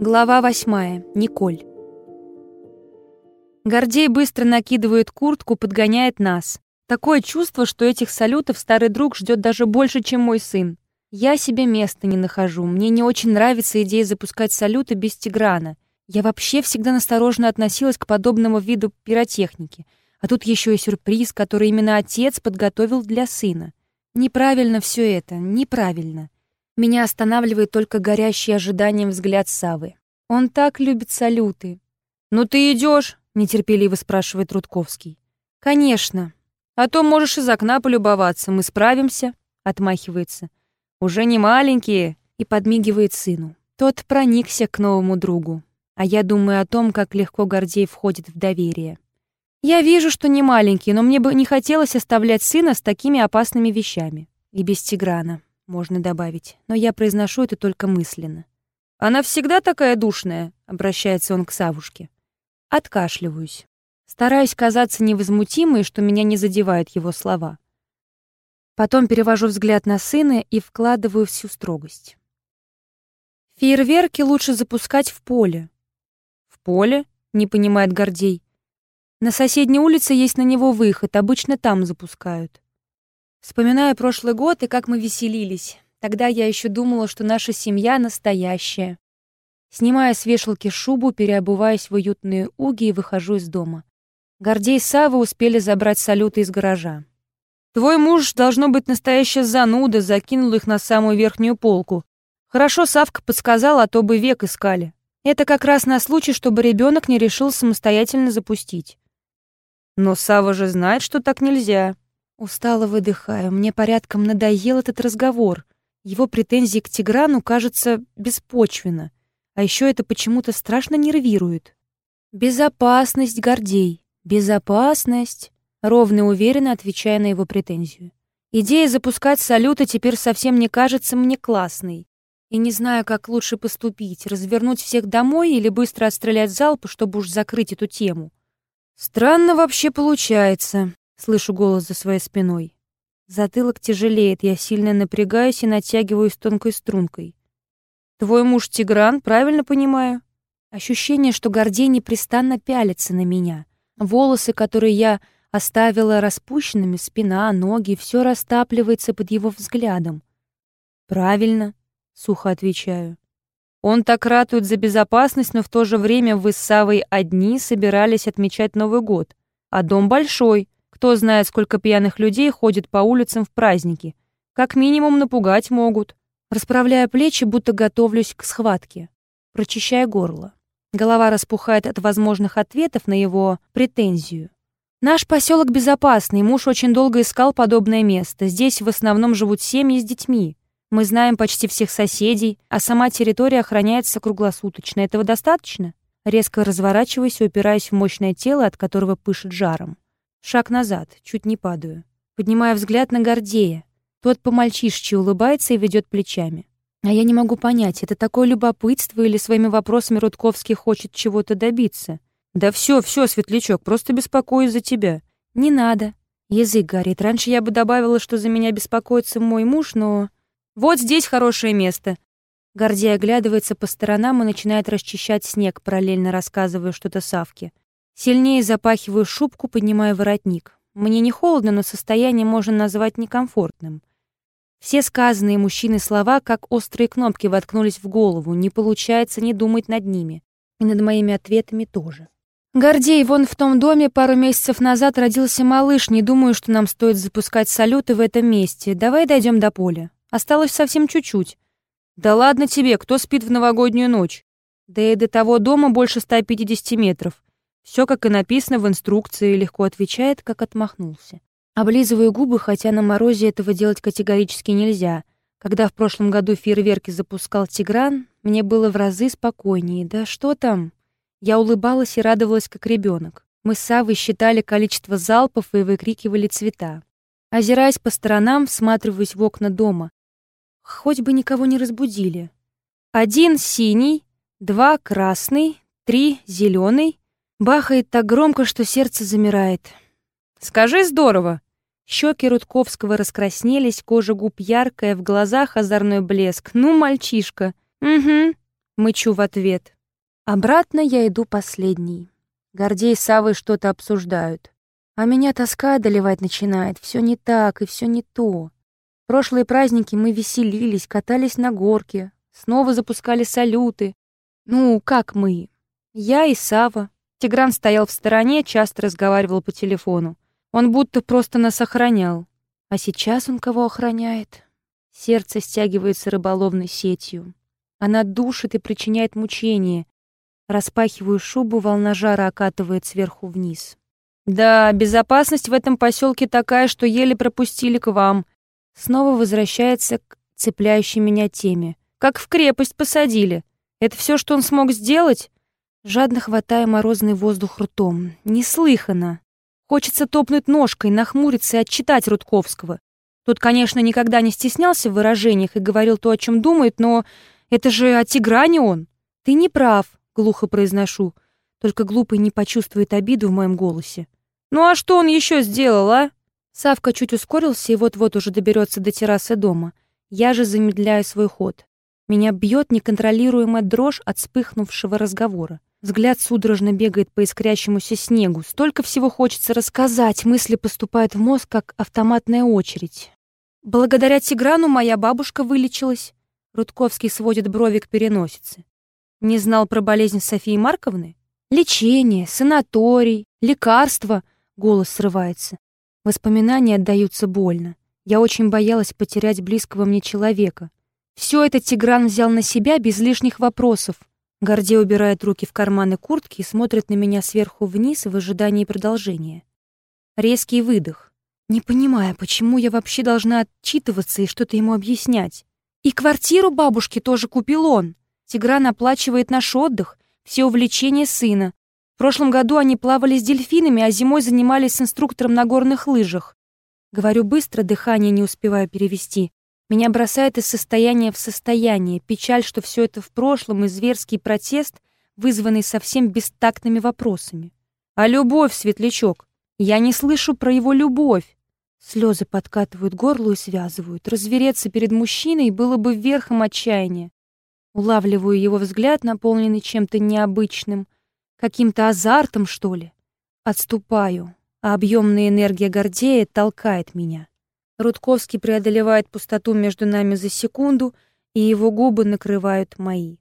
Глава восьмая. Николь. Гордей быстро накидывает куртку, подгоняет нас. Такое чувство, что этих салютов старый друг ждет даже больше, чем мой сын. Я себе места не нахожу. Мне не очень нравится идея запускать салюты без Тиграна. Я вообще всегда настороженно относилась к подобному виду пиротехники. А тут еще и сюрприз, который именно отец подготовил для сына. Неправильно все это, неправильно. Меня останавливает только горящий ожиданием взгляд Савы. Он так любит салюты. «Ну ты идешь? нетерпеливо спрашивает Рудковский. «Конечно. А то можешь из окна полюбоваться, мы справимся», — отмахивается. «Уже не маленькие», — и подмигивает сыну. Тот проникся к новому другу. А я думаю о том, как легко Гордей входит в доверие. Я вижу, что не маленький, но мне бы не хотелось оставлять сына с такими опасными вещами. И без Тиграна можно добавить, но я произношу это только мысленно. «Она всегда такая душная?» — обращается он к Савушке. Откашливаюсь. Стараюсь казаться невозмутимой, что меня не задевают его слова. Потом перевожу взгляд на сына и вкладываю всю строгость. Фейерверки лучше запускать в поле. В поле? Не понимает Гордей. На соседней улице есть на него выход, обычно там запускают. Вспоминаю прошлый год и как мы веселились. Тогда я еще думала, что наша семья настоящая. Снимая с вешалки шубу, переобуваюсь в уютные уги и выхожу из дома. Гордей и Сава успели забрать салюты из гаража. «Твой муж, должно быть, настоящая зануда, закинул их на самую верхнюю полку. Хорошо Савка подсказал, а то бы век искали. Это как раз на случай, чтобы ребенок не решил самостоятельно запустить. Но Сава же знает, что так нельзя. Устало выдыхаю. Мне порядком надоел этот разговор. Его претензии к Тиграну, кажется, беспочвенно. А еще это почему-то страшно нервирует. «Безопасность, Гордей, безопасность!» Ровно и уверенно отвечая на его претензию. Идея запускать салюты теперь совсем не кажется мне классной. И не знаю, как лучше поступить, развернуть всех домой или быстро отстрелять залпы, чтобы уж закрыть эту тему. Странно вообще получается. Слышу голос за своей спиной. Затылок тяжелеет, я сильно напрягаюсь и натягиваюсь тонкой стрункой. «Твой муж Тигран, правильно понимаю?» Ощущение, что Гордей непрестанно пялится на меня. Волосы, которые я оставила распущенными, спина, ноги, все растапливается под его взглядом. «Правильно», — сухо отвечаю. «Он так ратует за безопасность, но в то же время вы с Савой одни собирались отмечать Новый год. А дом большой, кто знает, сколько пьяных людей ходит по улицам в праздники. Как минимум напугать могут. Расправляя плечи, будто готовлюсь к схватке. Прочищая горло. Голова распухает от возможных ответов на его претензию. Наш поселок безопасный, муж очень долго искал подобное место. Здесь в основном живут семьи с детьми. Мы знаем почти всех соседей, а сама территория охраняется круглосуточно. Этого достаточно? Резко разворачиваюсь и упираюсь в мощное тело, от которого пышет жаром. Шаг назад, чуть не падаю. Поднимаю взгляд на Гордея. Тот по-мальчишечи улыбается и ведет плечами. А я не могу понять, это такое любопытство или своими вопросами Рудковский хочет чего-то добиться. Да все, все, Светлячок, просто беспокоюсь за тебя. Не надо. Язык горит. Раньше я бы добавила, что за меня беспокоится мой муж, но... Вот здесь хорошее место. Гордей оглядывается по сторонам и начинает расчищать снег, параллельно рассказывая что-то Савке. Сильнее запахиваю шубку, поднимаю воротник. Мне не холодно, но состояние можно назвать некомфортным. Все сказанные мужчины слова, как острые кнопки, воткнулись в голову. Не получается не думать над ними. И над моими ответами тоже. «Гордей, вон в том доме пару месяцев назад родился малыш. Не думаю, что нам стоит запускать салюты в этом месте. Давай дойдем до поля. Осталось совсем чуть-чуть». «Да ладно тебе, кто спит в новогоднюю ночь?» «Да и до того дома больше 150 метров. Все, как и написано в инструкции, легко отвечает, как отмахнулся. Облизываю губы, хотя на морозе этого делать категорически нельзя. Когда в прошлом году фейерверки запускал Тигран, мне было в разы спокойнее. Да что там? Я улыбалась и радовалась, как ребенок. Мы с Савой считали количество залпов и выкрикивали цвета. Озираясь по сторонам, всматриваюсь в окна дома. Хоть бы никого не разбудили. Один синий, два красный, три зеленый, Бахает так громко, что сердце замирает. «Скажи здорово!» Щеки Рудковского раскраснелись, кожа губ яркая, в глазах озорной блеск. «Ну, мальчишка!» «Угу!» Мычу в ответ. Обратно я иду последний. Гордей с Савой что-то обсуждают. А меня тоска одолевать начинает. Все не так и все не то. Прошлые праздники мы веселились, катались на горке, снова запускали салюты. Ну, как мы? Я и Сава. Тигран стоял в стороне, часто разговаривал по телефону. Он будто просто нас охранял. А сейчас он кого охраняет? Сердце стягивается рыболовной сетью. Она душит и причиняет мучение. Распахиваю шубу, волна жара окатывает сверху вниз. Да, безопасность в этом поселке такая, что еле пропустили к вам. Снова возвращается к цепляющей меня теме. Как в крепость посадили. Это все, что он смог сделать? Жадно хватая морозный воздух ртом. Неслыханно. Хочется топнуть ножкой, нахмуриться и отчитать Рудковского. Тот, конечно, никогда не стеснялся в выражениях и говорил то, о чем думает, но это же о Тигране он. Ты не прав, глухо произношу. Только глупый не почувствует обиду в моем голосе. Ну а что он еще сделал, а? Савка чуть ускорился и вот-вот уже доберется до террасы дома. Я же замедляю свой ход. Меня бьет неконтролируемая дрожь от вспыхнувшего разговора. Взгляд судорожно бегает по искрящемуся снегу. Столько всего хочется рассказать, мысли поступают в мозг, как автоматная очередь. Благодаря Тиграну моя бабушка вылечилась. Рудковский сводит брови к переносице. Не знал про болезнь Софии Марковны? Лечение, санаторий, лекарства. Голос срывается. Воспоминания отдаются больно. Я очень боялась потерять близкого мне человека. Все это Тигран взял на себя без лишних вопросов. Гордей убирает руки в карманы куртки и смотрит на меня сверху вниз в ожидании продолжения. Резкий выдох. Не понимая, почему я вообще должна отчитываться и что-то ему объяснять. И квартиру бабушки тоже купил он. Тигран оплачивает наш отдых, все увлечения сына. В прошлом году они плавали с дельфинами, а зимой занимались с инструктором на горных лыжах. Говорю быстро, дыхание не успеваю перевести. Меня бросает из состояния в состояние, печаль, что все это в прошлом, и зверский протест, вызванный совсем бестактными вопросами. А любовь, светлячок? Я не слышу про его любовь. Слезы подкатывают горло и связывают. Развереться перед мужчиной было бы верхом отчаяния. Улавливаю его взгляд, наполненный чем-то необычным, каким-то азартом, что ли. Отступаю, а объемная энергия Гордея толкает меня. Рудковский преодолевает пустоту между нами за секунду, и его губы накрывают мои.